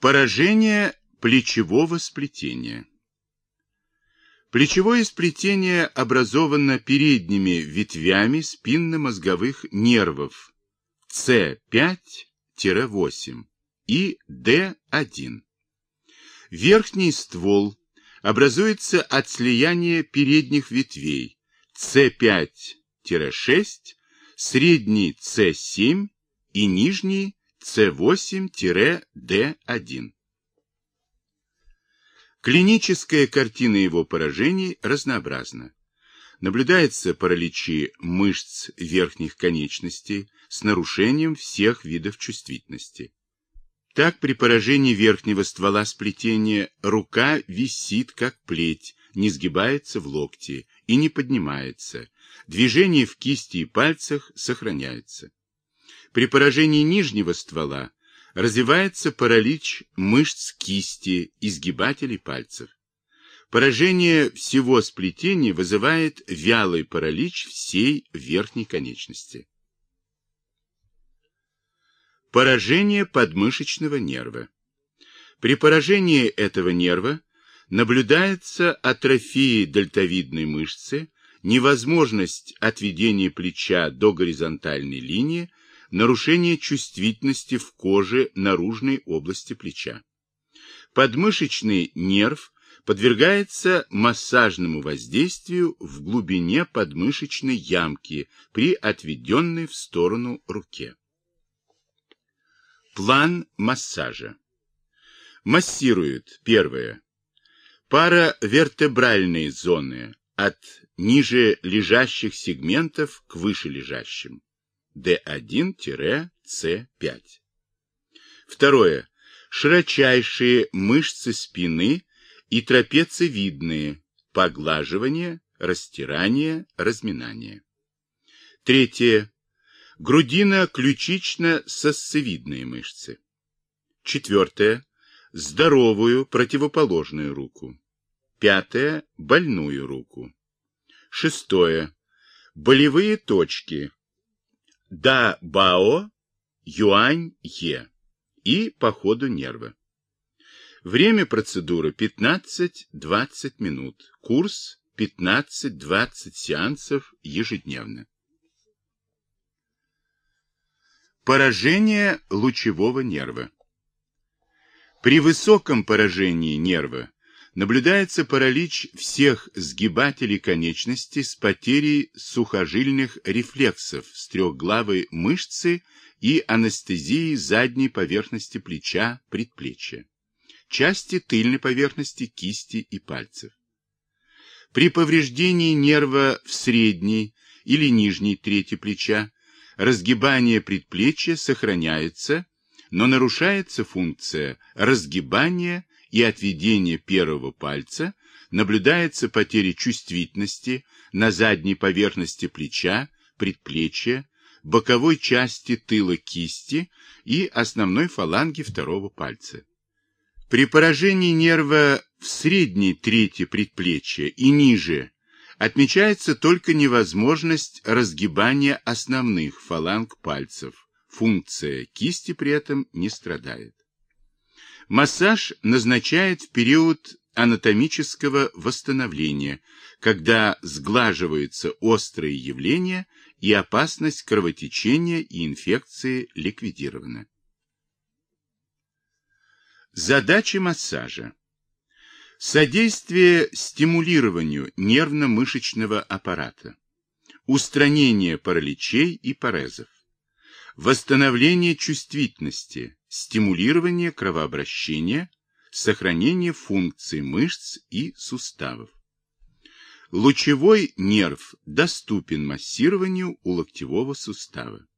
Поражение плечевого сплетения. Плечевое сплетение образовано передними ветвями спинномозговых нервов С5-8 и Д1. Верхний ствол образуется от слияния передних ветвей С5-6, средний С7 и нижний С8-Д1. Клиническая картина его поражений разнообразна. Наблюдается параличи мышц верхних конечностей с нарушением всех видов чувствительности. Так при поражении верхнего ствола сплетения рука висит как плеть, не сгибается в локте и не поднимается. Движение в кисти и пальцах сохраняется. При поражении нижнего ствола развивается паралич мышц кисти, изгибателей пальцев. Поражение всего сплетения вызывает вялый паралич всей верхней конечности. Поражение подмышечного нерва. При поражении этого нерва наблюдается атрофия дельтовидной мышцы, невозможность отведения плеча до горизонтальной линии, нарушение чувствительности в коже наружной области плеча. Подмышечный нерв подвергается массажному воздействию в глубине подмышечной ямки при отведенной в сторону руке. План массажа. Массирует первое. Паравертебральные зоны от ниже лежащих сегментов к выше лежащим. D1-C5. Второе. Широчайшие мышцы спины и трапециевидные. Поглаживание, растирание, разминание. Третье. Грудино-ключично-сосцевидные мышцы. Четвертое. Здоровую противоположную руку. Пятое. Больную руку. Шестое. Болевые точки Да-Бао, Юань-Е и по ходу нерва. Время процедуры 15-20 минут. Курс 15-20 сеансов ежедневно. Поражение лучевого нерва. При высоком поражении нерва наблюдается паралич всех сгибателей конечностей с потерей сухожильных рефлексов с трехглавой мышцы и анестезией задней поверхности плеча, предплечья, части тыльной поверхности кисти и пальцев. При повреждении нерва в средней или нижней трети плеча разгибание предплечья сохраняется, но нарушается функция разгибания и отведения первого пальца, наблюдается потеря чувствительности на задней поверхности плеча, предплечья, боковой части тыла кисти и основной фаланги второго пальца. При поражении нерва в средней трети предплечья и ниже Отмечается только невозможность разгибания основных фаланг пальцев. Функция кисти при этом не страдает. Массаж назначает в период анатомического восстановления, когда сглаживаются острые явления и опасность кровотечения и инфекции ликвидирована. Задачи массажа. Содействие стимулированию нервно-мышечного аппарата. Устранение параличей и парезов. Восстановление чувствительности, стимулирование кровообращения, сохранение функций мышц и суставов. Лучевой нерв доступен массированию у локтевого сустава.